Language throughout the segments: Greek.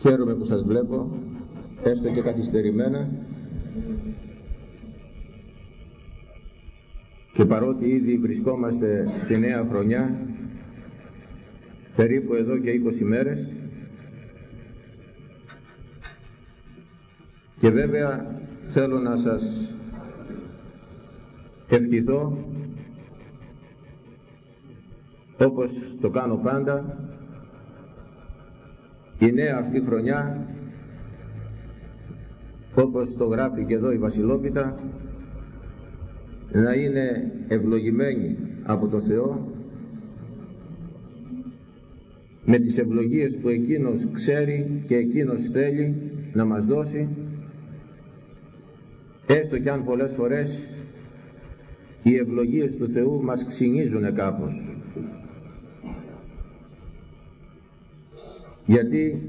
Χαίρομαι που σας βλέπω, έστω και καθυστερημένα. Και παρότι ήδη βρισκόμαστε στη νέα χρονιά, περίπου εδώ και 20 μέρες, και βέβαια θέλω να σας ευχηθώ όπως το κάνω πάντα η νέα αυτή χρονιά όπως το γράφει και εδώ η Βασιλόπιτα να είναι ευλογημένη από το Θεό με τις ευλογίες που Εκείνος ξέρει και Εκείνος θέλει να μας δώσει έστω κι αν πολλές φορές οι ευλογίες του Θεού μας ξυνίζουν κάπως γιατί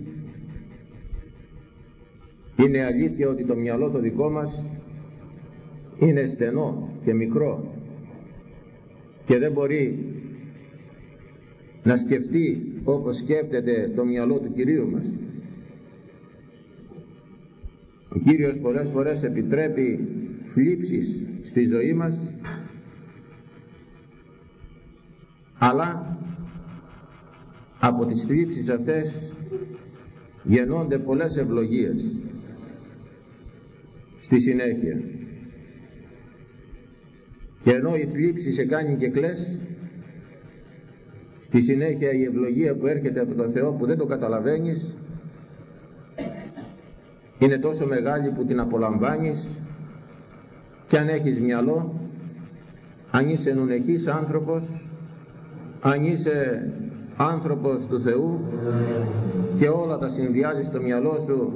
είναι αλήθεια ότι το μυαλό το δικό μας είναι στενό και μικρό και δεν μπορεί να σκεφτεί όπως σκέφτεται το μυαλό του Κυρίου μας. Ο Κύριος πολλές φορές επιτρέπει θλίψεις στη ζωή μας αλλά από τις θλίψεις αυτές γεννώνται πολλές ευλογίες. Στη συνέχεια και ενώ η θλίψη σε κάνει και κλαις στη συνέχεια η ευλογία που έρχεται από το Θεό που δεν το καταλαβαίνεις είναι τόσο μεγάλη που την απολαμβάνεις και αν έχεις μυαλό αν είσαι νουνεχής άνθρωπος αν είσαι άνθρωπος του Θεού και όλα τα συνδυάζεις στο μυαλό σου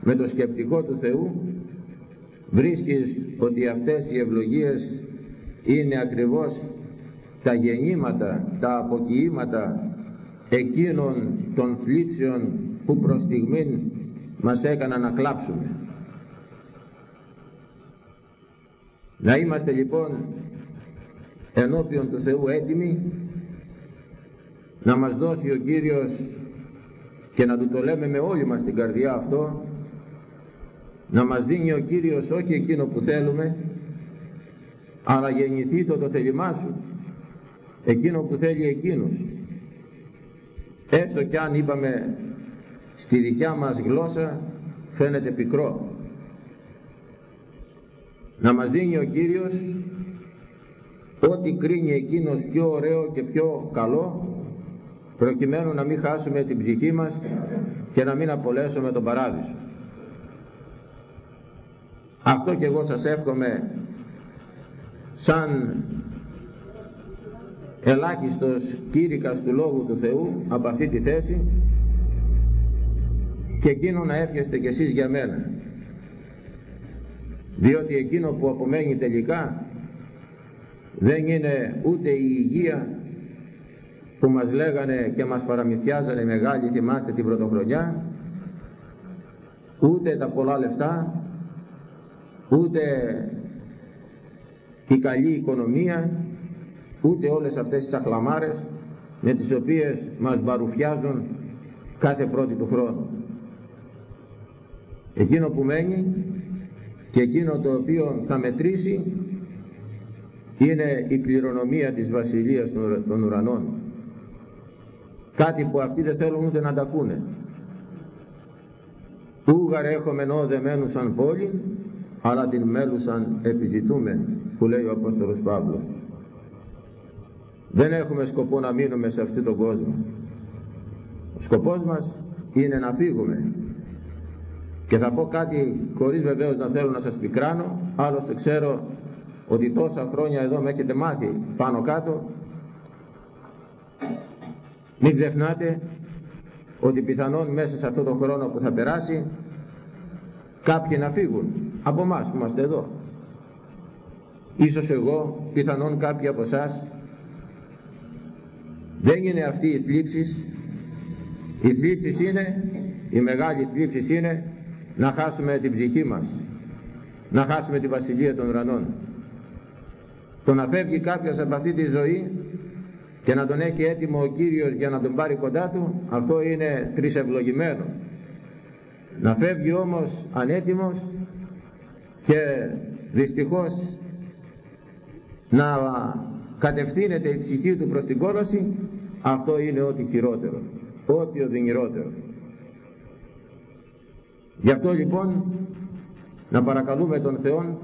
με το σκεπτικό του Θεού βρίσκεις ότι αυτές οι ευλογίες είναι ακριβώς τα γεννήματα, τα αποκοιήματα εκείνων των θλίψεων που προς στιγμήν μας έκαναν να κλάψουμε. Να είμαστε λοιπόν ενώπιον του Θεού έτοιμοι να μας δώσει ο Κύριος και να του το λέμε με όλη μας την καρδιά αυτό να μας δίνει ο Κύριος όχι εκείνο που θέλουμε αλλά γεννηθεί το το θέλημά σου εκείνο που θέλει εκείνος. Έστω κι αν είπαμε στη δικιά μας γλώσσα φαίνεται πικρό. Να μας δίνει ο Κύριος ό,τι κρίνει εκείνος πιο ωραίο και πιο καλό προκειμένου να μην χάσουμε την ψυχή μας και να μην απολέσουμε τον παράδεισο. Αυτό και εγώ σας εύχομαι σαν ελάχιστος κήρυκας του Λόγου του Θεού από αυτή τη θέση και εκείνο να εύχεστε κι εσείς για μένα διότι εκείνο που απομένει τελικά δεν είναι ούτε η υγεία που μας λέγανε και μας παραμυθιάζανε μεγάλοι θυμάστε την πρωτοχρονιά ούτε τα πολλά λεφτά ούτε η καλή οικονομία ούτε όλες αυτές τις αχλαμάρες με τις οποίες μας μπαρουφιάζουν κάθε πρώτη του χρόνου εκείνο που μένει και εκείνο το οποίο θα μετρήσει είναι η κληρονομία της Βασιλείας των Ουρανών κάτι που αυτοί δεν θέλουν ούτε να τα ακούνε. Ούγαρ έχουμε νό δεμένους σαν πόλη αλλά την μέλουσαν επιζητούμε που λέει ο Απόστολος Παύλος. Δεν έχουμε σκοπό να μείνουμε σε αυτόν τον κόσμο. Ο σκοπός μας είναι να φύγουμε. Και θα πω κάτι χωρίς βεβαίως να θέλω να σας πικράνω άλλωστε ξέρω ότι τόσα χρόνια εδώ με έχετε μάθει πάνω κάτω μην ξεχνάτε ότι πιθανόν μέσα σε αυτό το χρόνο που θα περάσει κάποιοι να φύγουν από εμάς που είμαστε εδώ. Ίσως εγώ, πιθανόν κάποιοι από εσάς. Δεν είναι αυτή η θλίψης. Η θλίψης είναι, η μεγάλη θλίψης είναι να χάσουμε την ψυχή μας. Να χάσουμε τη βασιλεία των ουρανών. Το να φεύγει κάποιος από αυτή τη ζωή και να τον έχει έτοιμο ο Κύριος για να τον πάρει κοντά του αυτό είναι τρισευλογημένο. Να φεύγει όμως ανέτοιμος και δυστυχώς να κατευθύνεται η ψυχή του προς την κόλαση αυτό είναι ό,τι χειρότερο ό,τι οδυνηρότερο. Γι' αυτό λοιπόν να παρακαλούμε τον Θεό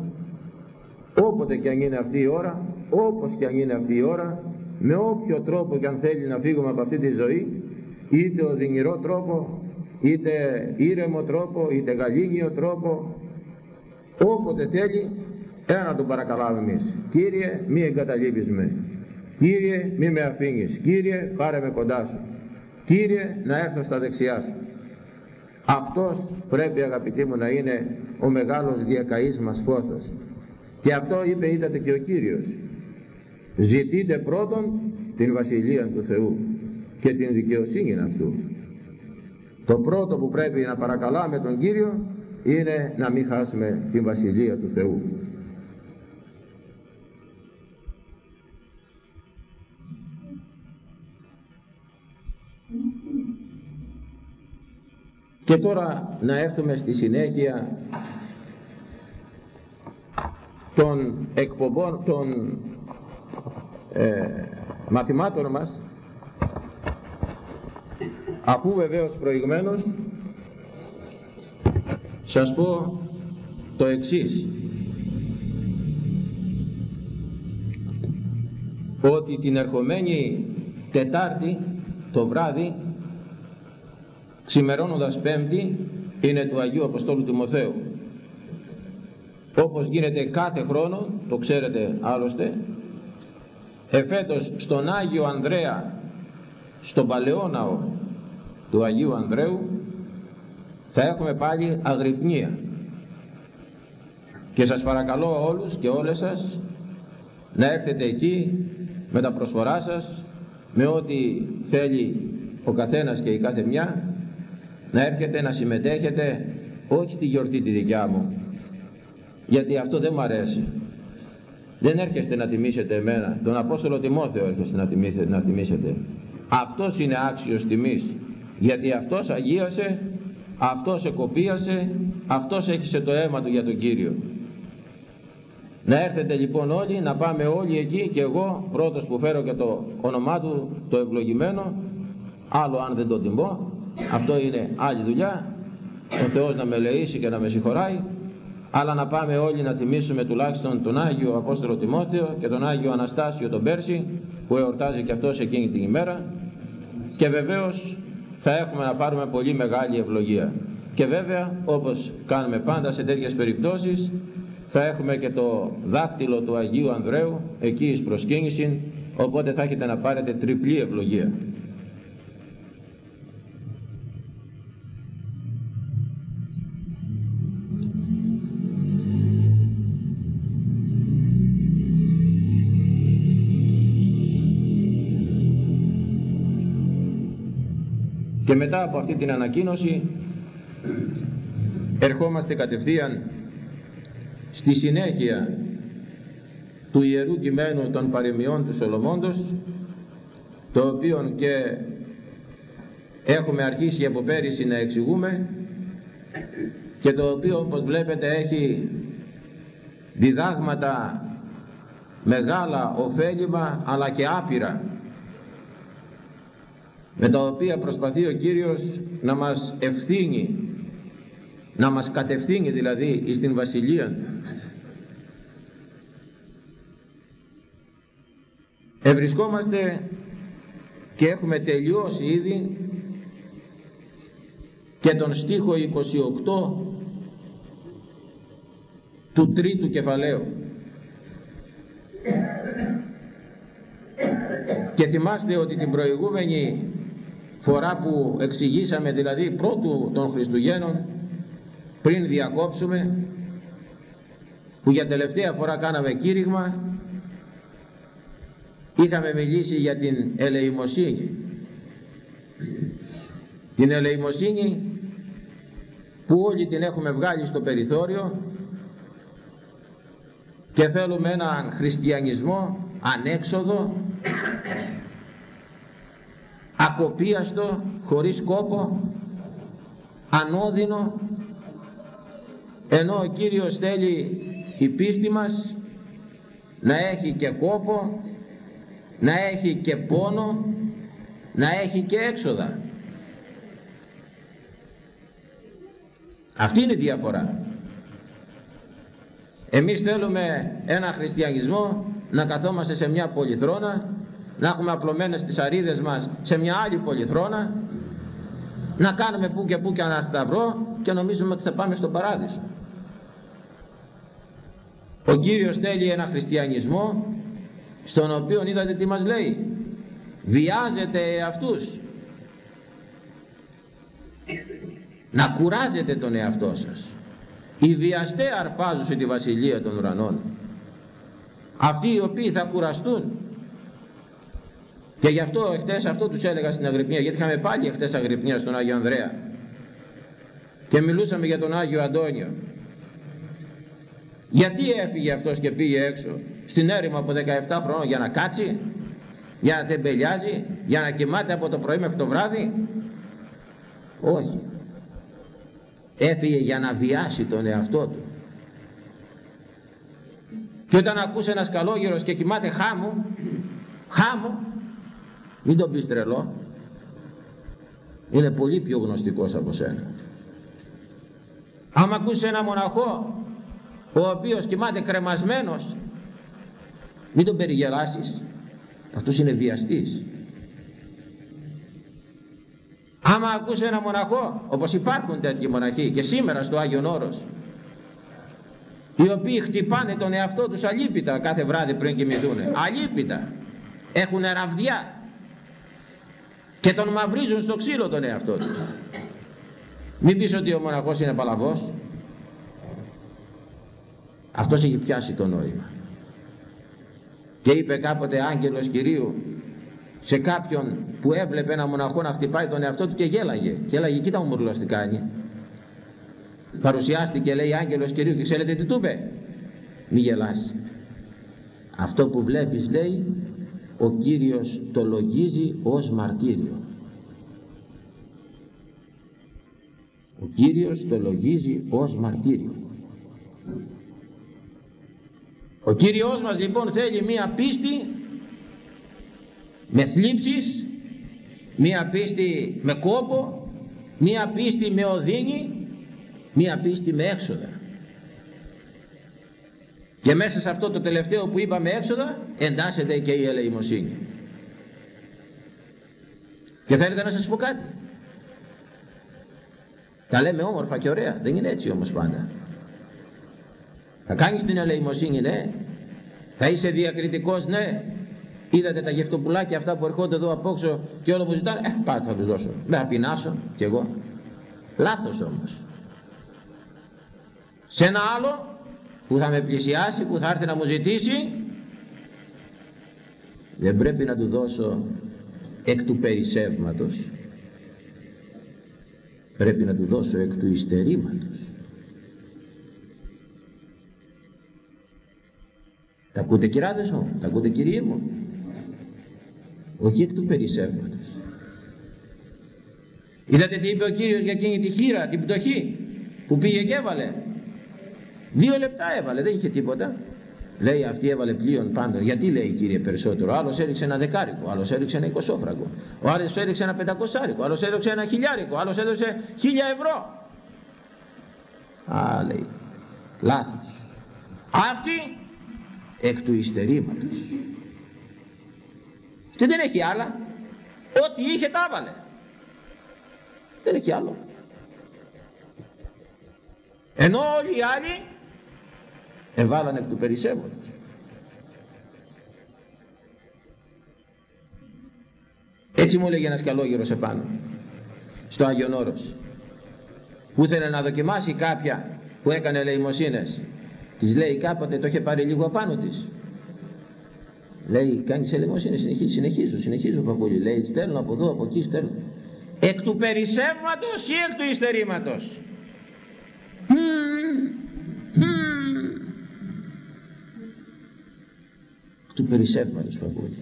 όποτε και αν είναι αυτή η ώρα όπως και αν είναι αυτή η ώρα με όποιο τρόπο και αν θέλει να φύγουμε από αυτή τη ζωή είτε οδυνηρό τρόπο είτε ήρεμο τρόπο είτε γαλήνιο τρόπο όποτε θέλει ένα τον παρακαλάμε εμείς. Κύριε μη εγκαταλείπεις με. Κύριε μη με αφήνεις. Κύριε πάρε με κοντά σου. Κύριε να έρθω στα δεξιά σου. Αυτός πρέπει αγαπητοί μου να είναι ο μεγάλος διακαής μας πόθος. Και αυτό είπε είδατε και ο Κύριος ζητείτε πρώτον την Βασιλεία του Θεού και την δικαιοσύνη αυτού. Το πρώτο που πρέπει να παρακαλάμε τον Κύριο είναι να μην χάσουμε την Βασιλεία του Θεού. Και τώρα να έρθουμε στη συνέχεια των εκπομπών των ε, μαθημάτων μας αφού βεβαίως προηγμένως σας πω το εξής. Ότι την ερχομένη Τετάρτη το βράδυ ξημερώνοντας Πέμπτη είναι του Αγίου Αποστόλου Τιμοθέου όπως γίνεται κάθε χρόνο το ξέρετε άλλωστε εφέτος στον Άγιο Ανδρέα στον Παλαιόναο του Αγίου Ανδρέου θα έχουμε πάλι αγρυπνία. Και σας παρακαλώ όλους και όλες σας να έρθετε εκεί με τα προσφορά σας με ό,τι θέλει ο καθένας και η κάθε μια να έρχεται να συμμετέχετε όχι τη γιορτή τη δικιά μου γιατί αυτό δεν μου αρέσει δεν έρχεστε να τιμήσετε εμένα. Τον Απόστολο Τιμόθεο έρχεστε να τιμήσετε, να τιμήσετε. Αυτός είναι άξιος τιμής. Γιατί αυτός αγίασε αυτός εκοπίασε αυτός έχισε το αίμα του για τον Κύριο. Να έρθετε λοιπόν όλοι να πάμε όλοι εκεί και εγώ πρώτος που φέρω και το όνομά του το ευλογημένο άλλο αν δεν το τιμώ. Αυτό είναι άλλη δουλειά. Ο Θεός να με λεήσει και να με συγχωράει αλλά να πάμε όλοι να τιμήσουμε τουλάχιστον τον Άγιο Απόστολο Τιμόθεο και τον Άγιο Αναστάσιο τον Πέρση που εορτάζει και αυτός εκείνη την ημέρα. Και βεβαίως θα έχουμε να πάρουμε πολύ μεγάλη ευλογία. Και βέβαια όπως κάνουμε πάντα σε τέτοιες περιπτώσεις θα έχουμε και το δάκτυλο του Αγίου Ανδρέου εκεί εις προσκύνηση οπότε θα έχετε να πάρετε τριπλή ευλογία Και μετά από αυτή την ανακοίνωση ερχόμαστε κατευθείαν στη συνέχεια του Ιερού Κειμένου των Παρεμιών του Σολομώντος το οποίο και έχουμε αρχίσει από πέρυσι να εξηγούμε και το οποίο όπως βλέπετε έχει διδάγματα μεγάλα ωφέλιμα αλλά και άπειρα με τα οποία προσπαθεί ο Κύριος να μας ευθύνει να μας κατευθύνει δηλαδή στην Βασιλεία. Ευρισκόμαστε και έχουμε τελειώσει ήδη και τον στίχο 28 του τρίτου κεφαλαίου. Και θυμάστε ότι την προηγούμενη φορά που εξηγήσαμε δηλαδή πρώτου των Χριστουγέννων πριν διακόψουμε που για τελευταία φορά κάναμε κήρυγμα είχαμε μιλήσει για την ελεημοσύνη. Την ελεημοσύνη που όλοι την έχουμε βγάλει στο περιθώριο και θέλουμε έναν χριστιανισμό ανέξοδο ακοπίαστο, χωρίς κόπο, ανώδυνο ενώ ο Κύριος θέλει η πίστη μας να έχει και κόπο να έχει και πόνο να έχει και έξοδα. Αυτή είναι η διαφορά. Εμείς θέλουμε ένα χριστιανισμό να καθόμαστε σε μια πολυθρόνα να έχουμε απλωμένες τις αρίδες μας σε μια άλλη πολυθρόνα να κάνουμε που και που και ένα σταυρό και νομίζουμε ότι θα πάμε στο παράδεισο. Ο Κύριος θέλει ένα χριστιανισμό στον οποίο είδατε τι μας λέει. Βιάζετε αυτούς να κουράζετε τον εαυτό σας. Οι βιαστές αρπάζουν σε τη βασιλεία των ουρανών. Αυτοί οι οποίοι θα κουραστούν και γι' αυτό εχθές αυτό τους έλεγα στην Αγρυπνία γιατί είχαμε πάλι εχθές Αγρυπνία στον Άγιο Ανδρέα και μιλούσαμε για τον Άγιο Αντώνιο γιατί έφυγε αυτός και πήγε έξω; Στην έρημο από 17 χρόνια για να κάτσει, για να τεμπελιάζει, για να κοιμάται από το πρωί μέχρι το βράδυ; Όχι. Έφυγε για να βιάσει τον εαυτό του. Και όταν ακούσει ένας καλόγερος και κοιμάται χάμου, χάμου, μην τον πεις τρελό, είναι πολύ πιο γνωστικός από σένα. Άμα ακούσει ένα μοναχό ο οποίος κοιμάται κρεμασμένος μην τον περιγελάσεις. Αυτός είναι βιαστής. Άμα ακούσει ένα μοναχό όπως υπάρχουν τέτοιοι μοναχοί και σήμερα στο Άγιον Όρος οι οποίοι χτυπάνε τον εαυτό τους αλίπητα κάθε βράδυ πριν κοιμηθούν αλίπητα. Έχουν ραβδιά και τον μαυρίζουν στο ξύλο τον εαυτό τους. Μην πεις ότι ο μοναχός είναι παλαβός. Αυτός έχει πιάσει το νόημα. Και είπε κάποτε άγγελος Κυρίου σε κάποιον που έβλεπε ένα μοναχό να χτυπάει τον εαυτό του και γέλαγε και έλεγε κοίτα μου μουρλός τι κάνει παρουσιάστηκε λέει άγγελος Κυρίου και ξέρετε τι του είπε. Μη γελάσει αυτό που βλέπεις λέει ο Κύριος το λογίζει ως μαρτύριο ο Κύριος το λογίζει ως μαρτύριο ο Κύριος μας λοιπόν θέλει μία πίστη με θλίψεις, μία πίστη με κόπο, μία πίστη με οδύνη, μία πίστη με έξοδα. Και μέσα σε αυτό το τελευταίο που είπαμε έξοδα εντάσσεται και η ελεημοσύνη. Και θέλετε να σας πω κάτι; Τα λέμε όμορφα και ωραία, δεν είναι έτσι όμως πάντα. Θα κάνεις την ελεημοσύνη ναι. Θα είσαι διακριτικός ναι. Είδατε τα γευτοπουλάκια αυτά που ερχόνται εδώ απόξω και όλο που ζητάνε. Ε, πάτε θα τους δώσω. Με θα πεινάσω κι εγώ. Λάθος όμως. Σε ένα άλλο που θα με πλησιάσει, που θα έρθει να μου ζητήσει δεν πρέπει να του δώσω εκ του περισσεύματος πρέπει να του δώσω εκ του υστερήματος Τα ακούτε κυράδες μου, τα ακούτε κύριοι μου; Όχι εκ του περισσεύματος. Είδατε τι είπε ο Κύριος για εκείνη τη χείρα, την πτωχή που πήγε και έβαλε; Δύο λεπτά έβαλε, δεν είχε τίποτα. Λέει αυτή έβαλε πλοίον πάντων. Γιατί λέει κύριε περισσότερο; Άλλος έριξε ένα δεκάρικο, άλλος έριξε ένα εικοσόφραγκο. Ο άλλος έριξε ένα πεντακοσάρικο, άλλος έριξε ένα χιλιάρικο, άλλος έδωσε χίλια ευρώ. Α, λέει. Λάθος. Αυτή εκ του υστερήματος και δεν έχει άλλα ό,τι είχε τα έβαλε δεν έχει άλλο ενώ όλοι οι άλλοι εβάλαν εκ του περισσεύοντος έτσι μου έλεγε ένας καλόγερος επάνω στο Άγιον Όρος που ήθελε να δοκιμάσει κάποια που έκανε ελεημοσύνες Της λέει κάποτε το είχε πάρει λίγο απάνω της. Λέει κάνεις ελεημοσύνη, συνεχίζω, συνεχίζω, συνεχίζω παππούλης. Λέει στέλνω από εδώ, από εκεί στέλνω. Εκ του περισσεύματος ή εκ του υστερήματος. Του περισσεύματος παππούλη.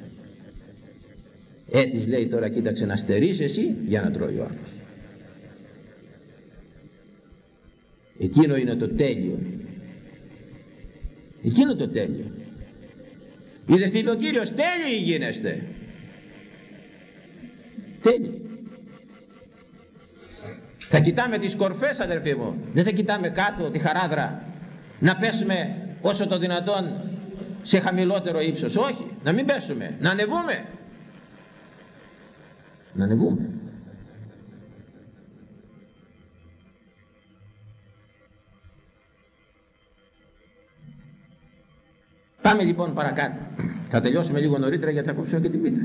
Ε, της λέει τώρα κοίταξε να στερείς εσύ για να τρώει ο άλλος. εκείνο είναι το τέλειο. Εκείνο το τέλειο. Είδες τι είπε ο Κύριος τέλειοι γίνεστε. Τέλειοι θα κοιτάμε τις κορφές αδερφοί μου. Δεν θα κοιτάμε κάτω τη χαράδρα. Να πέσουμε όσο το δυνατόν σε χαμηλότερο ύψος όχι να μην πέσουμε να ανεβούμε να ανεβούμε Πάμε λοιπόν παρακάτω. Θα τελειώσουμε λίγο νωρίτερα γιατί θα κόψουμε και την πίτα.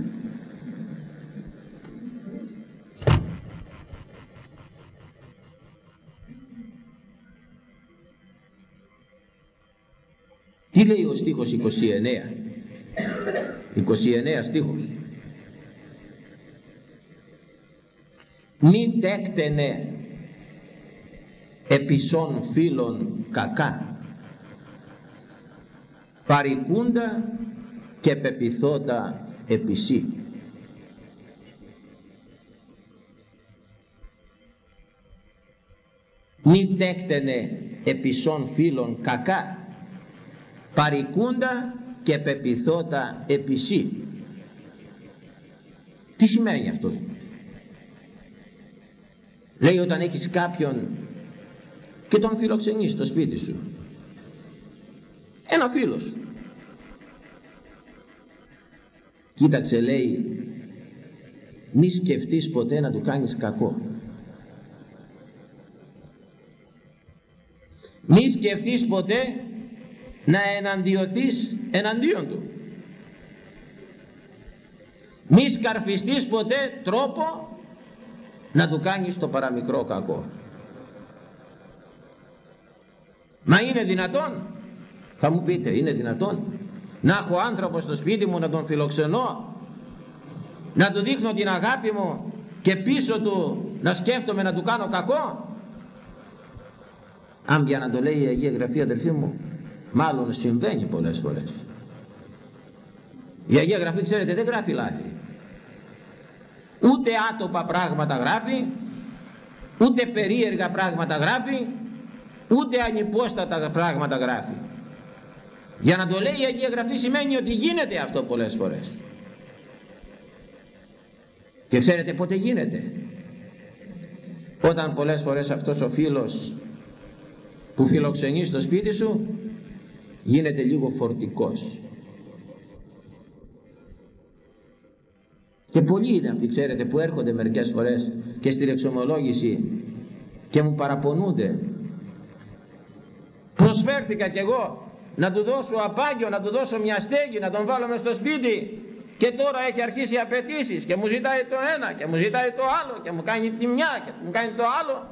Τι λέει ο στίχος 29. 29 στίχος. Μη τέκτενε επισών φίλων κακά παρικούντα και πεπιθόντα επισή. Μη τέκτενε επισών φίλων κακά, παρικούντα και πεπιθόντα επισή. Τι σημαίνει αυτό; Λέει όταν έχεις κάποιον και τον φιλοξενείς στο σπίτι σου ένα φίλος. Κοίταξε λέει, μη σκεφτείς ποτέ να του κάνεις κακό. Μη σκεφτείς ποτέ να εναντιωθείς εναντίον του. Μη σκαρφιστείς ποτέ τρόπο να του κάνεις το παραμικρό κακό. Μα είναι δυνατόν; Θα μου πείτε, είναι δυνατόν; Να έχω άνθρωπο στο σπίτι μου να τον φιλοξενώ, να του δείχνω την αγάπη μου και πίσω του να σκέφτομαι να του κάνω κακό; Αν πια να το λέει η Αγία Γραφή αδελφοί μου, μάλλον συμβαίνει πολλές φορές. Η Αγία Γραφή ξέρετε δεν γράφει λάθη. Ούτε άτοπα πράγματα γράφει, ούτε περίεργα πράγματα γράφει, ούτε ανυπόστατα πράγματα γράφει. Για να το λέει η Αγία Γραφή σημαίνει ότι γίνεται αυτό πολλές φορές. Και ξέρετε πότε γίνεται. Όταν πολλές φορές αυτός ο φίλος που φιλοξενείς στο σπίτι σου γίνεται λίγο φορτικός. Και πολλοί είναι αυτοί ξέρετε που έρχονται μερικές φορές και στη λεξομολόγηση και μου παραπονούνται. Προσφέρθηκα κι εγώ να του δώσω απάγιο, να του δώσω μια στέγη, να τον βάλω μες στο σπίτι και τώρα έχει αρχίσει απαιτήσεις και μου ζητάει το ένα και μου ζητάει το άλλο και μου κάνει τη μια και μου κάνει το άλλο.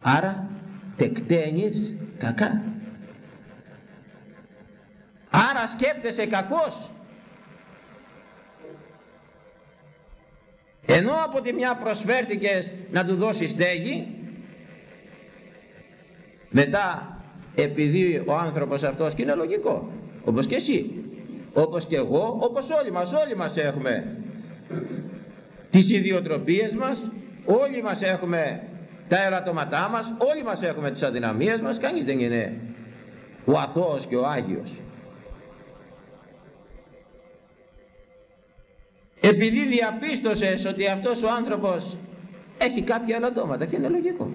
Άρα τεκταίνεις κακά. Άρα σκέπτεσαι κακός. Ενώ από τη μια προσφέρθηκες να του δώσεις στέγη μετά επειδή ο άνθρωπος αυτός και είναι λογικό όπως και εσύ όπως και εγώ όπως όλοι μας όλοι μας έχουμε τις ιδιοτροπίες μας όλοι μας έχουμε τα ελαττωματά μας όλοι μας έχουμε τις αδυναμίες μας κανείς δεν είναι ο αθώος και ο Άγιος επειδή διαπίστωσες ότι αυτός ο άνθρωπος έχει κάποια ελαττώματα και είναι λογικό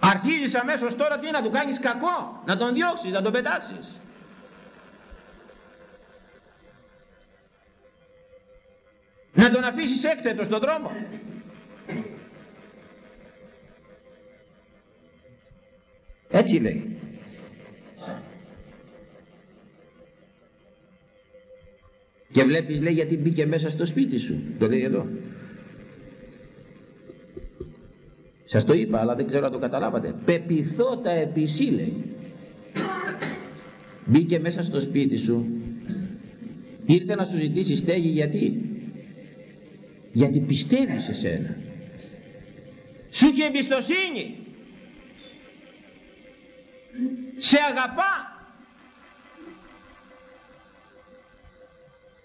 Αρχίζεις αμέσως τώρα τι να του κάνεις κακό, να τον διώξεις, να τον πετάξεις. Να τον αφήσεις έκθετο στον δρόμο. Έτσι λέει. Και βλέπεις λέει γιατί μπήκε μέσα στο σπίτι σου. Το λέει εδώ. Σας το είπα αλλά δεν ξέρω αν το καταλάβατε. Πεπιθώτα επισύλε. Μπήκε μέσα στο σπίτι σου. Ήρθε να σου ζητήσει στέγη γιατί; Γιατί πιστεύεις σε σένα. Σου έχει εμπιστοσύνη. Σε αγαπά.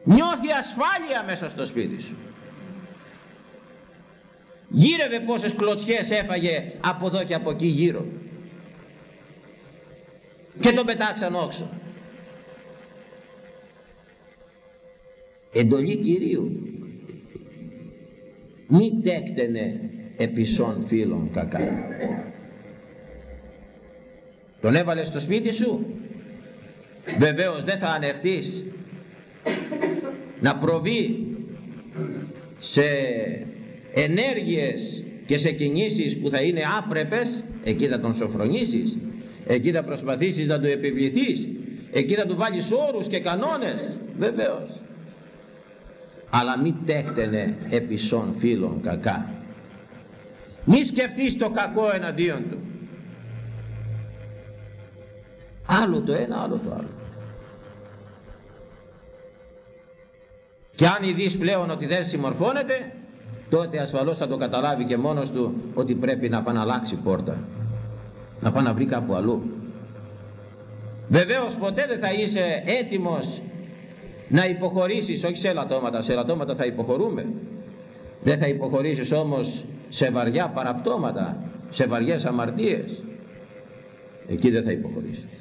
Νιώθει ασφάλεια μέσα στο σπίτι σου. Γύρευε πόσες κλωτσιές έφαγε από εδώ και από εκεί γύρω. Και τον πετάξαν όξο. Εντολή Κυρίου. Μη τέκτενε επισών φίλων κακά. Τον έβαλες στο σπίτι σου; Βεβαίως δεν θα ανεχτείς να προβεί σε ενέργειες και σε κινήσεις που θα είναι άπρεπες; Εκεί θα τον σοφρονήσεις. Εκεί θα προσπαθήσεις να του επιβληθείς. Εκεί θα του βάλεις όρους και κανόνες. Βεβαίως. Αλλά μη τέχτενε επισών φίλων κακά. Μη σκεφτείς το κακό εναντίον του άλλο το ένα άλλο το άλλο. Και αν ειδείς πλέον ότι δεν συμμορφώνεται τότε ασφαλώς θα το καταλάβει και μόνος του ότι πρέπει να πάει να αλλάξει πόρτα. Να πάει να βρει κάπου αλλού. Βεβαίως ποτέ δεν θα είσαι έτοιμος να υποχωρήσεις όχι σε ελαττώματα, σε ελαττώματα θα υποχωρούμε. Δεν θα υποχωρήσεις όμως σε βαριά παραπτώματα σε βαριές αμαρτίες. Εκεί δεν θα υποχωρήσεις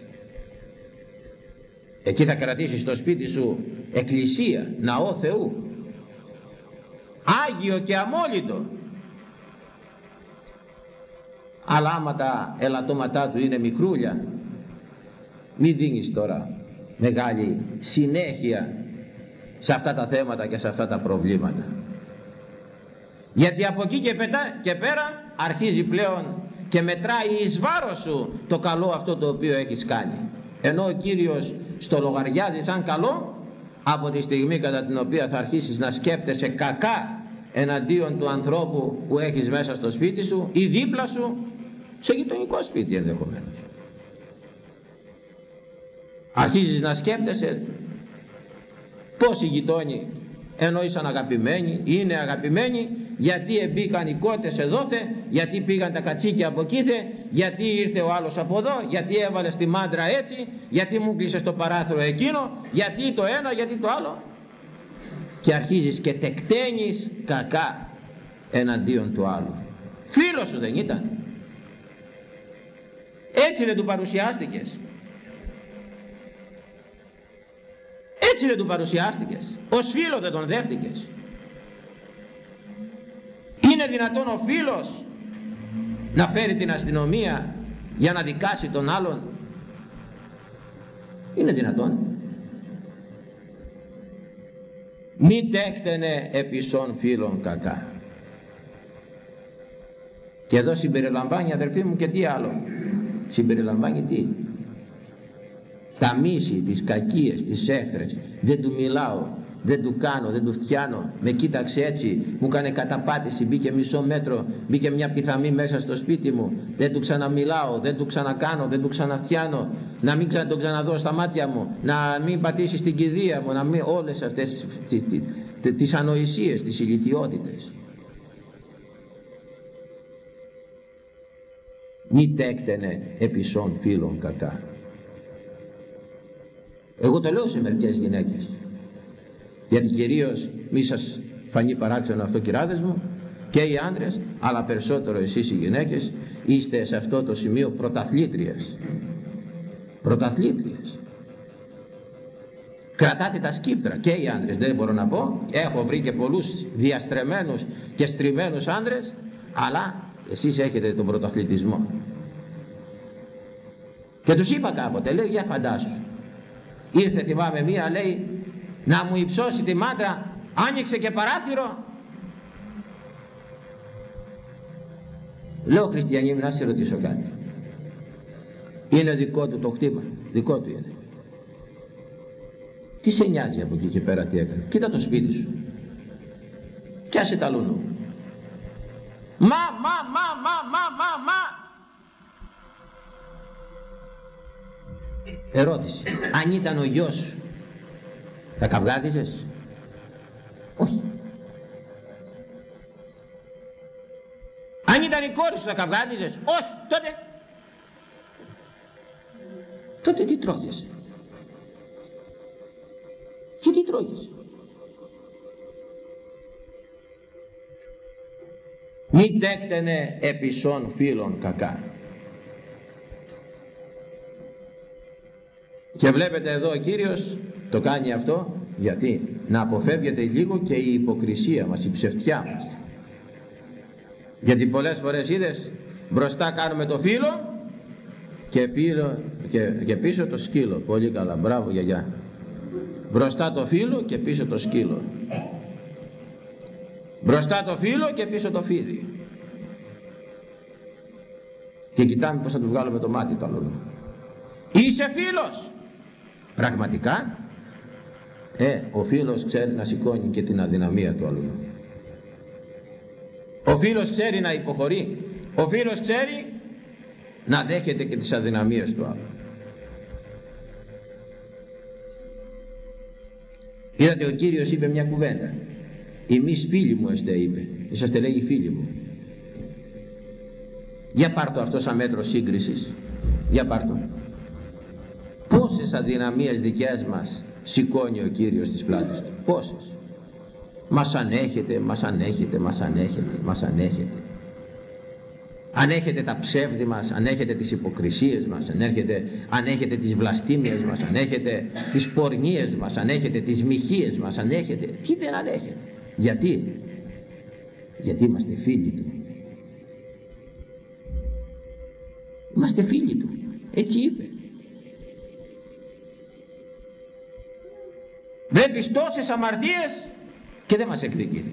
εκεί θα κρατήσεις στο σπίτι σου εκκλησία, ναό Θεού. Άγιο και αμόλυτο. Αλλά άμα τα ελαττώματά του είναι μικρούλια μην δίνεις τώρα μεγάλη συνέχεια σε αυτά τα θέματα και σε αυτά τα προβλήματα. Γιατί από εκεί και, και πέρα αρχίζει πλέον και μετράει εις βάρος σου το καλό αυτό το οποίο έχεις κάνει ενώ ο Κύριος στο λογαριάζει σαν καλό από τη στιγμή κατά την οποία θα αρχίσεις να σκέπτεσαι κακά εναντίον του ανθρώπου που έχεις μέσα στο σπίτι σου ή δίπλα σου σε γειτονικό σπίτι ενδεχομένως. Αρχίζεις να σκέπτεσαι πως οι γειτόνι ενώ ήσαν αγαπημένοι είναι αγαπημένοι γιατί εμπήκαν οι κότες εδώθε γιατί πήγαν τα κατσίκια από κήθε γιατί ήρθε ο άλλος από εδώ γιατί έβαλες στη μάντρα έτσι γιατί μου κλείσες στο παράθυρο εκείνο γιατί το ένα γιατί το άλλο. Και αρχίζεις και τεκταίνεις κακά εναντίον του άλλου. Φίλος σου δεν ήταν. Έτσι δεν του παρουσιάστηκες. Έτσι δεν του παρουσιάστηκες. Ως φίλο δεν τον δέχτηκες είναι δυνατόν ο φίλος να φέρει την αστυνομία για να δικάσει τον άλλον; Είναι δυνατόν. Μη τέκτενε επισών φίλων κακά. Και εδώ συμπεριλαμβάνει αδερφοί μου και τι άλλο. Συμπεριλαμβάνει τι; Τα μίση, τις κακίες, τις έφρες δεν του μιλάω, δεν του κάνω, δεν του φτιάνω. Με κοίταξε έτσι, μου έκανε καταπάτηση μπήκε μισό μέτρο, μπήκε μια πιθαμή μέσα στο σπίτι μου. Δεν του ξαναμιλάω, δεν του ξανακάνω δεν του ξαναφτιάνω. Να μην τον ξαναδώ στα μάτια μου να μην πατήσει στην κηδεία μου να μην όλες αυτές τις, τις, τις ανοησίες, τις ηλικιότητες. Μη τέκτενε επισών φίλων κακά. Εγώ το λέω σε μερικές γυναίκες γιατί κυρίως μη σας φανεί παράξενο αυτό κυράδες μου και οι άντρες αλλά περισσότερο εσείς οι γυναίκες είστε σε αυτό το σημείο πρωταθλήτριες. Πρωταθλήτριες. Κρατάτε τα σκύπτρα. Και οι άντρες δεν μπορώ να πω έχω βρει και πολλούς διαστρεμένους και στριμμένους άντρες αλλά εσείς έχετε τον πρωταθλητισμό. Και τους είπα κάποτε λέει για φαντάσου ήρθε θυμάμαι μία λέει να μου υψώσει τη μάντρα άνοιξε και παράθυρο. Λέω χριστιανή μου να σε ρωτήσω κάτι. Είναι δικό του το χτύπα δικό του είναι. Τι σε νοιάζει από εκεί και πέρα τι έκανε; Κοίτα το σπίτι σου. Και άσε τα λούνου μα μα μα μα μα μα μα ερώτηση. Αν ήταν ο γιος σου θα καυγάδισες όχι. Αν ήταν η κόρη σου θα καυγάδισες όχι τότε. Τότε τι τρώγεσαι; Και τι τρώγεσαι; Μη τέκτενε επισών φίλων κακά και βλέπετε εδώ ο Κύριος το κάνει αυτό γιατί να αποφεύγεται λίγο και η υποκρισία μας, η ψευτιά μας. Γιατί πολλές φορές είδες μπροστά κάνουμε το φύλλο και, και, και πίσω το σκύλο. Πολύ καλά, μπράβο γιαγιά. Μπροστά το φύλλο και πίσω το σκύλο. Μπροστά το φύλλο και πίσω το φίδι. Και κοιτάμε πως θα του βγάλουμε το μάτι το άλλο. Είσαι φίλος πραγματικά ε, ο φίλος ξέρει να σηκώνει και την αδυναμία του άλλου ο φίλος ξέρει να υποχωρεί. Ο φίλος ξέρει να δέχεται και τις αδυναμίες του άλλου. Είδατε ο Κύριος είπε μια κουβέντα. Εμείς φίλοι μου εστε είπε. Είσαστε λέγει φίλοι μου για πάρ' το αυτό σαν μέτρο σύγκρισης. Για πάρ' το πόσες αδυναμίες δικές μας σηκώνει ο Κύριος στις πλάτες του πόσες μας ανέχεται, μας ανέχεται, μας ανέχεται, μας ανέχεται ανέχεται τα ψεύδη μας, ανέχεται τις υποκρισίες μας, ανέχεται, ανέχεται τις βλαστήμιες μας, ανέχεται τις πορνίες μας, ανέχεται τις μοιχείες μας, ανέχεται, τι δεν ανέχεται. Γιατί, γιατί είμαστε φίλοι του. Είμαστε φίλοι του, έτσι είπε. Βλέπεις τόσες αμαρτίες και δεν μας εκδικείται.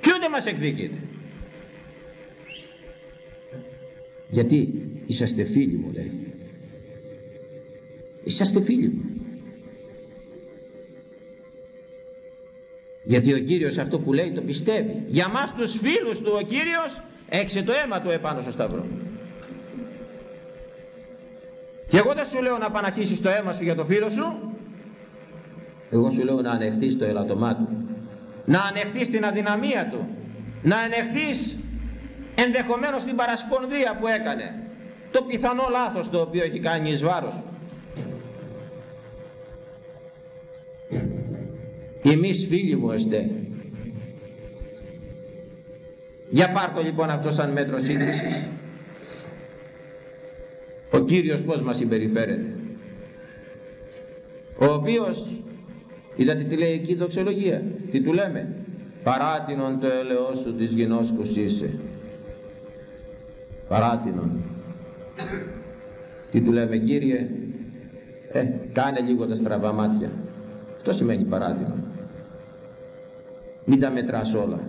Και ούτε μας εκδικείται. Γιατί είσαστε φίλοι μου λέει. Είσαστε φίλοι μου. Γιατί ο Κύριος αυτό που λέει το πιστεύει. Για μας τους φίλους του ο Κύριος έξε το αίμα του επάνω στο σταυρό. Και εγώ δεν σου λέω να παναχύσεις το αίμα σου για το φίλο σου. Εγώ σου λέω να ανεχτείς το ελαττωμά του. Να ανεχτείς την αδυναμία του. Να ανεχτείς ενδεχομένως την παρασπονδία που έκανε. Το πιθανό λάθος το οποίο έχει κάνει εις βάρος εμείς φίλοι μου εστέ. Για πάρτο λοιπόν αυτό σαν μέτρο σύγκρισης ο Κύριος πως μας συμπεριφέρεται. Ο οποίος είδατε τι λέει εκεί η δοξολογία. Τι του λέμε. Παράτηνον το ελαιό σου της γινώσκους είσαι. Παράτηνον. Τι του λέμε Κύριε. Ε, κάνε λίγο τα στραβά μάτια. Αυτό σημαίνει παράτηνον. Μην τα μετράς όλα.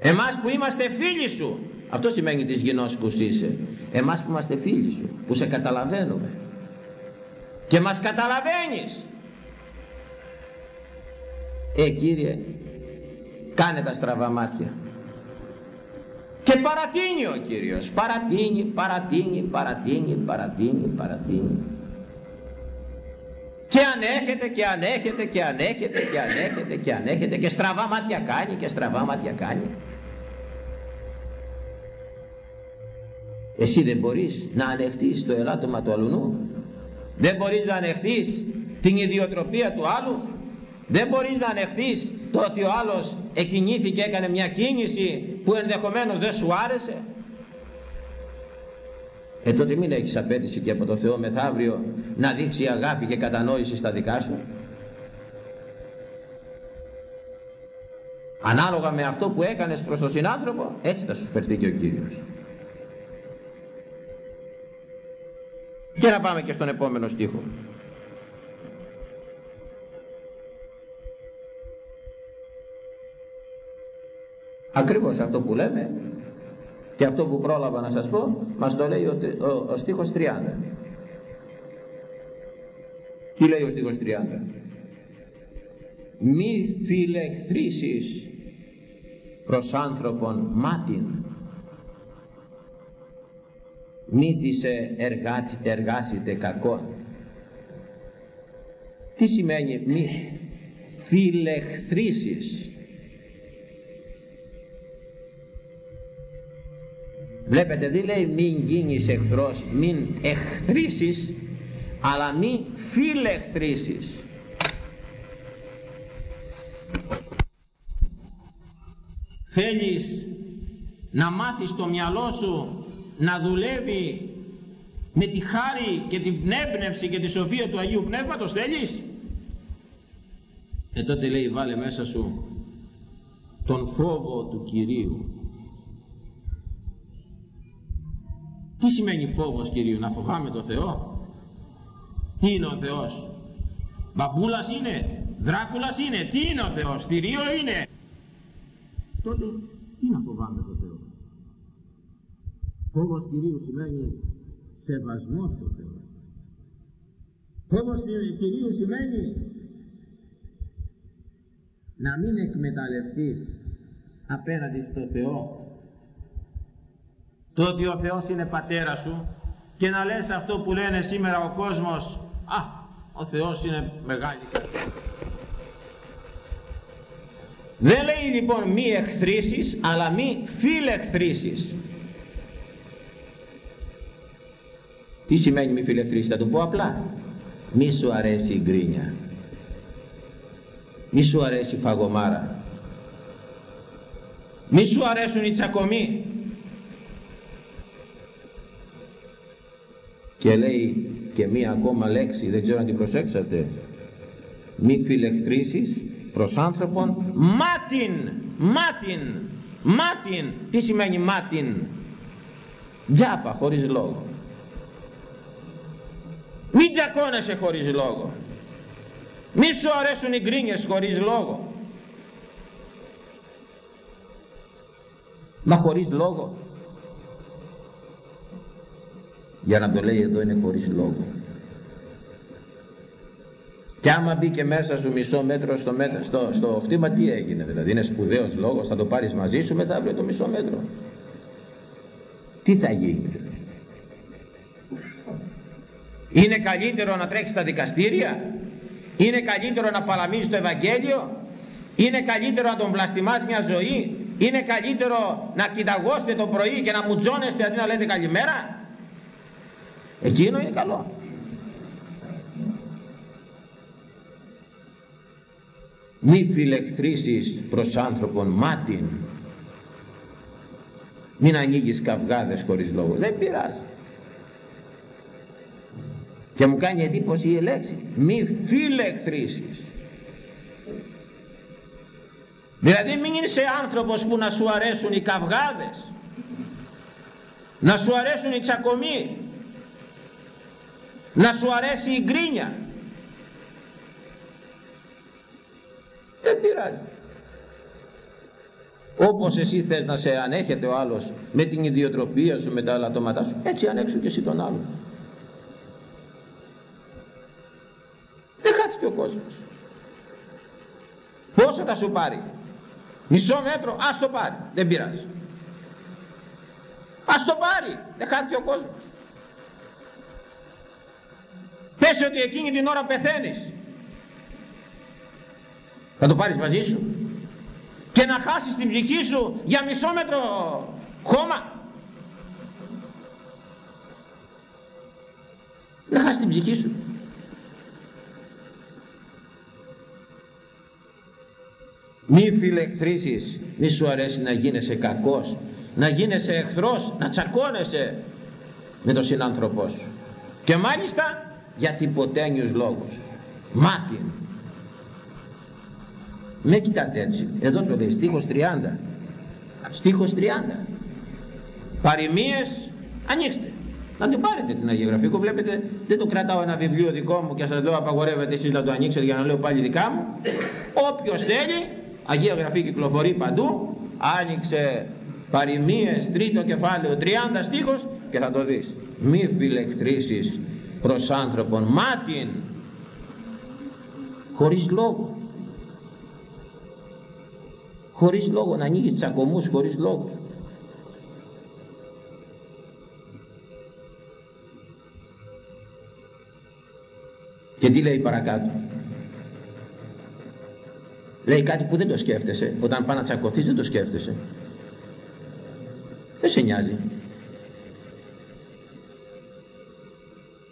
Εμάς που είμαστε φίλοι σου. Αυτό σημαίνει της γενός είσαι. Εμάς που είμαστε φίλοι σου που σε καταλαβαίνουμε και μας καταλαβαίνεις ε Κύριε κάνε τα στραβά μάτια και παρατείνει ο Κύριος, παρατείνει, παρατείνει, παρατείνει, παρατείνει, παρατείνει. Και ανέχεται και ανέχεται και ανέχεται και ανέχεται και ανέχεται και στραβά μάτια κάνει και στραβά μάτια κάνει. Εσύ δεν μπορείς να ανεχτείς το ελάττωμα του αλουνού; Δεν μπορείς να ανεχτείς την ιδιοτροπία του άλλου. Δεν μπορείς να ανεχτείς το ότι ο άλλος εκινήθηκε έκανε μια κίνηση που ενδεχομένως δεν σου άρεσε. Ε τότε μην έχεις απέτηση και από το Θεό μεθαύριο να δείξει αγάπη και κατανόηση στα δικά σου. Ανάλογα με αυτό που έκανες προς τον συνάνθρωπο έτσι θα σου φερθεί και ο Κύριος και να πάμε και στον επόμενο στίχο Ακριβώς αυτό που λέμε και αυτό που πρόλαβα να σας πω μας το λέει ο, ο, ο στίχος 30. Τι λέει ο στίχος 30. Μη φιλεχθρήσεις προς άνθρωπον μάτιν μη της εργάσετε κακόν. Τι σημαίνει μη φιλεχθρήσεις; Βλέπετε δεν λέει μην γίνεις εχθρός, μην εχθρήσεις, αλλά μην θέλεις να μάθεις το μυαλό σου να δουλεύει με τη χάρη και την έμπνευση και τη σοφία του Αγίου Πνεύματος θέλεις; Ε τότε λέει βάλε μέσα σου τον φόβο του Κυρίου. Τι σημαίνει φόβος Κυρίου να φοβάμαι το Θεό; Τι είναι ο Θεός; Μπαμπούλας είναι; Δράκουλας είναι; Τι είναι ο Θεός; Θηρίο είναι; Τότε τι να φοβάμαι το Θεό; Φόβος Κυρίου σημαίνει σεβασμός στο Θεό. Φόβος Κυρίου σημαίνει να μην εκμεταλλευτείς απέναντι στο Θεό το ότι ο Θεός είναι πατέρας σου και να λες αυτό που λένε σήμερα ο κόσμος α, ο Θεός είναι μεγάλη καρδιά δεν λέει λοιπόν μη εχθρήσεις αλλά μη φιλεχθρήσεις τι σημαίνει μη φιλεχθρήσεις θα το πω απλά. Μη σου αρέσει η γκρίνια. Μη σου αρέσει η φαγωμάρα μη σου αρέσουν οι τσακωμοί. Και λέει και μία ακόμα λέξη δεν ξέρω αν την προσέξατε. Μη φιλεχθρήσεις προς άνθρωπον μάτιν μάτιν μάτιν. Τι σημαίνει μάτιν; Τζάπα χωρίς λόγο μην τζακώνεσαι χωρίς λόγο. Μη σου αρέσουν οι γκρίνιες χωρίς λόγο. Μα χωρίς λόγο. Για να το λέει εδώ είναι χωρίς λόγο. Και άμα μπήκε μέσα σου μισό μέτρο στο, μέτρο, στο, στο χτήμα τι έγινε δηλαδή; Είναι σπουδαίος λόγος θα το πάρεις μαζί σου μετά από το μισό μέτρο. Τι θα γίνει; Είναι καλύτερο να τρέξει στα δικαστήρια; Είναι καλύτερο να παλαμίζει το Ευαγγέλιο; Είναι καλύτερο να τον βλαστημάς μια ζωή; Είναι καλύτερο να κοιταγώστε το πρωί και να μουτζώνεστε αντί να λέτε καλημέρα; Εκείνο είναι καλό. Μη φιλεχθρήσεις προς άνθρωπον μάτιν μην ανοίγεις καυγάδες χωρίς λόγο. Δεν πειράζει και μου κάνει εντύπωση η λέξη. Μη φιλεχθρήσεις δηλαδή μην είσαι άνθρωπος που να σου αρέσουν οι καυγάδες. Να σου αρέσουν οι τσακωμοί. Να σου αρέσει η γκρίνια. Δεν πειράζει. Όπως εσύ θες να σε ανέχεται ο άλλος με την ιδιοτροπία σου με τα αλατώματά σου έτσι ανέξου και εσύ τον άλλον ο κόσμος. Πόσο θα σου πάρει; Μισό μέτρο ας το πάρει. Δεν πειράζει. Ας το πάρει. Δεν χάθηκε ο κόσμος. Πες ότι εκείνη την ώρα πεθαίνεις. Θα το πάρεις μαζί σου. Και να χάσεις την ψυχή σου για μισό μέτρο χώμα. Να χάσεις την ψυχή σου μη φιλεχθρήσεις μη σου αρέσει να γίνεσαι κακός να γίνεσαι εχθρός να τσακώνεσαι με τον συνάνθρωπό σου. Και μάλιστα για τυποτένιους λόγους. Μάτιν με κοιτάτε έτσι. Εδώ το λέει στίχος 30 στίχος 30 παροιμίες ανοίξτε. Να την πάρετε την Αγία Γραφή. Εγώ βλέπετε δεν το κρατάω ένα βιβλίο δικό μου και σας λέω απαγορεύετε εσείς να το ανοίξετε για να λέω πάλι δικά μου. Όποιος θέλει, Αγία Γραφή κυκλοφορεί παντού, άνοιξε παροιμίες, τρίτο κεφάλαιο, 30 στίχος και θα το δεις. Μη φιλεχθρήσεις προς άνθρωπον, μάτιν, χωρίς λόγο. Χωρίς λόγο να ανοίγεις τσακωμούς χωρίς λόγο. Και τι λέει παρακάτω λέει κάτι που δεν το σκέφτεσαι. Όταν πάει να τσακωθείς δεν το σκέφτεσαι. Δεν σε νοιάζει.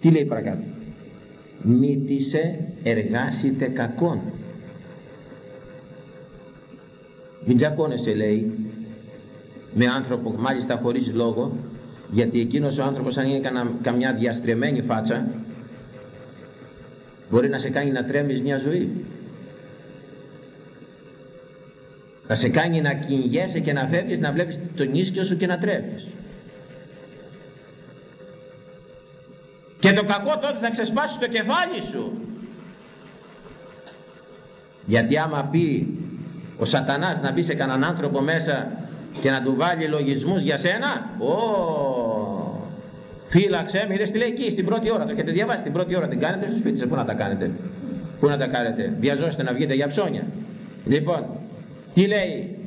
Τι λέει παρακάτω; Μη σε εργάσιτε κακόν. Μην τζακώνεσαι λέει με άνθρωπο μάλιστα χωρίς λόγο γιατί εκείνος ο άνθρωπος αν είναι καμιά διαστρεμένη φάτσα μπορεί να σε κάνει να τρέμεις μια ζωή να σε κάνει να κυνηγέσαι και να φεύγεις να βλέπεις τον ίσκιο σου και να τρέμεις και το κακό τότε θα ξεσπάσει το κεφάλι σου. Γιατί άμα πει ο σατανάς να μπει σε κανέναν άνθρωπο μέσα και να του βάλει λογισμούς για σένα ο, φύλαξε με είδες τι λέει εκεί στην πρώτη ώρα. Το έχετε διαβάσει την πρώτη ώρα την κάνετε στο σπίτι σας πού να τα κάνετε πού να τα κάνετε. Βιαζόστε να βγείτε για ψώνια. Λοιπόν τι λέει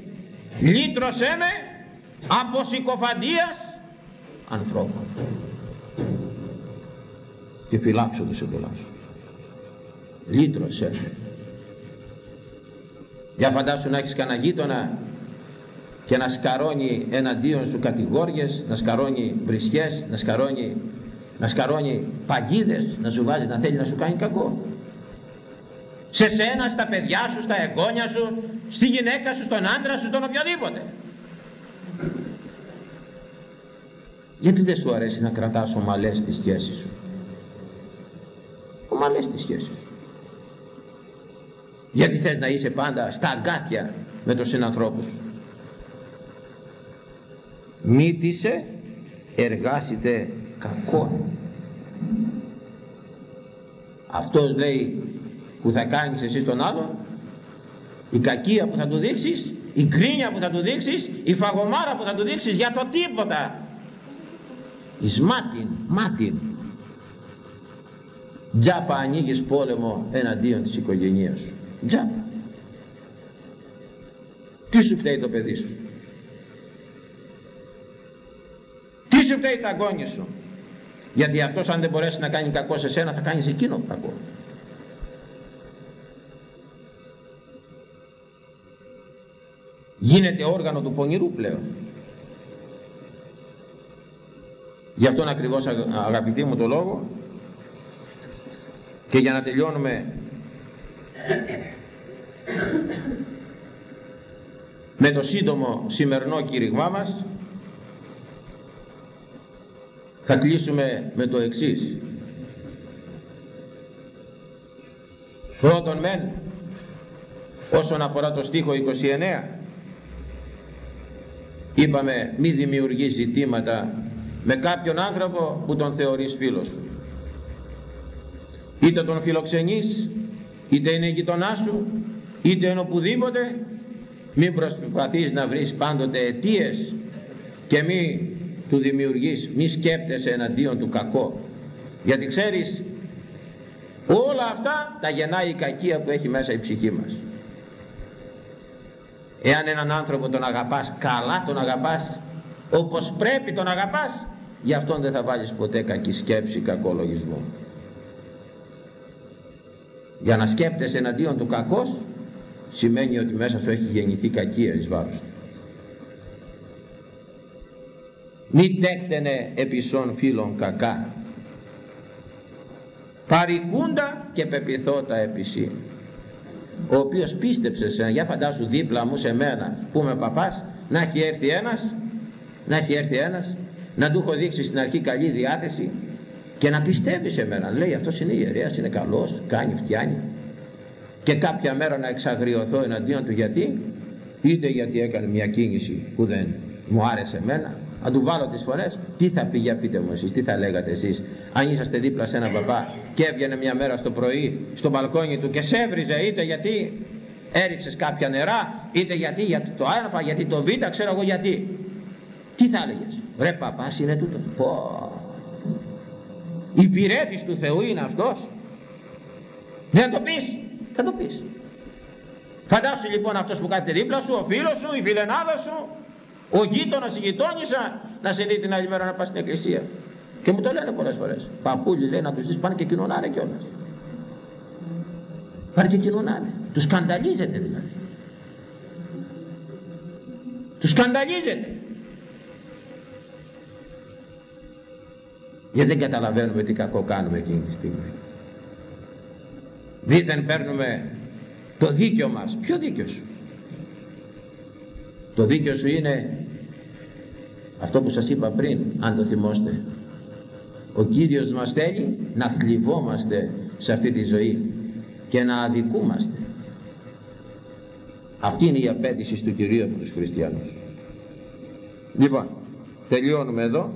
λύτρωσέ με από συκοφαντίας ανθρώπων και φυλάξω τους εντολάς σου λύτρωσέ με. Για φαντάσου να έχεις κανένα γείτονα και να σκαρώνει εναντίον σου κατηγόριες, να σκαρώνει βρισιές, να σκαρώνει, να σκαρώνει παγίδες, να σου βάζει να θέλει να σου κάνει κακό. Σε σένα, στα παιδιά σου, στα εγγόνια σου, στη γυναίκα σου, στον άντρα σου, στον οποιοδήποτε. Γιατί δεν σου αρέσει να κρατάς ομαλές τις σχέσεις σου; Ομαλές τις σχέσεις σου. Γιατί θες να είσαι πάντα στα αγκάθια με τον συνανθρώπους σου; Μύτησε εργάσιτε κακό. Αυτός λέει που θα κάνεις εσύ τον άλλον, η κακία που θα του δείξεις, η κρίνια που θα του δείξεις, η φαγωμάρα που θα του δείξεις για το τίποτα. Εις μάτιν, μάτιν. Τζάπα ανοίγεις πόλεμο εναντίον της οικογένειας σου. Τζάμπα. Τι σου φταίει το παιδί σου; Τι σου φταίει τα αγώνια σου; Γιατί αυτός αν δεν μπορέσει να κάνει κακό σε σένα θα κάνεις σε εκείνο κακό. Γίνεται όργανο του πονηρού πλέον. Γι' αυτόν ακριβώς αγαπητοί μου το λόγο και για να τελειώνουμε με το σύντομο σημερινό κήρυγμά μας θα κλείσουμε με το εξής. Πρώτον μεν, όσον αφορά το στίχο 29, είπαμε μη δημιουργείς ζητήματα με κάποιον άνθρωπο που τον θεωρείς φίλος σου. Είτε τον φιλοξενείς είτε είναι γειτονά σου είτε είναι οπουδήποτε μην προσπαθείς να βρεις πάντοτε αιτίες και μη του δημιουργείς μη σκέπτεσαι εναντίον του κακό γιατί ξέρεις όλα αυτά τα γεννάει η κακία που έχει μέσα η ψυχή μας εάν έναν άνθρωπο τον αγαπάς καλά τον αγαπάς όπως πρέπει τον αγαπάς γι' αυτόν δεν θα βάλεις ποτέ κακή σκέψη κακό λογισμό για να σκέπτεσαι εναντίον του κακός σημαίνει ότι μέσα σου έχει γεννηθεί κακία εις βάρος του. Μη τέκτενε επισών φίλων κακά. Παρικούντα και πεπιθώτα επισή. Ο οποίος πίστεψε σε για φαντάσου δίπλα μου σε μένα που είμαι παπάς να έχει έρθει ένας να έχει έρθει ένας να του έχω δείξει στην αρχή καλή διάθεση και να πιστεύει σε μένα λέει αυτός είναι ιερέας, είναι καλός, κάνει, φτιάνει. Και κάποια μέρα να εξαγριωθώ εναντίον του γιατί; Είτε γιατί έκανε μια κίνηση που δεν μου άρεσε εμένα να του βάλω τις φορές τι θα πει για πείτε μου εσείς τι θα λέγατε εσείς. Αν είσαστε δίπλα σε ένα παπά και έβγαινε μια μέρα στο πρωί στο μπαλκόνι του και σέβριζε είτε γιατί έριξες κάποια νερά είτε γιατί για το α γιατί το β ξέρω εγώ γιατί. Τι θα έλεγες; Ρε παπάς είναι τούτο. Πω. Υπηρέτης του Θεού είναι αυτός. Δεν το πεις. Θα το πεις. Φαντάσου λοιπόν αυτός που κάθεται δίπλα σου ο φίλος σου, η φιλενάδα σου ο γείτονας, η γειτόνισσα να σε δει την άλλη μέρα να πας στην εκκλησία. Και μου το λένε πολλές φορές. Παππούλοι λέει να τους δεις πάνε και κοινωνάνε κιόλας. Πάνε και κοινωνάνε. Τους σκανταλίζεται δηλαδή. Τους σκανταλίζεται γιατί δεν καταλαβαίνουμε τι κακό κάνουμε εκείνη τη στιγμή. Δεν παίρνουμε το δίκιο μας. Ποιο δίκιο σου; Το δίκιο σου είναι αυτό που σας είπα πριν αν το θυμόστε. Ο Κύριος μας θέλει να θλιβόμαστε σε αυτή τη ζωή και να αδικούμαστε. Αυτή είναι η απέτηση του Κυρίου από τους χριστιανούς. Λοιπόν τελειώνουμε εδώ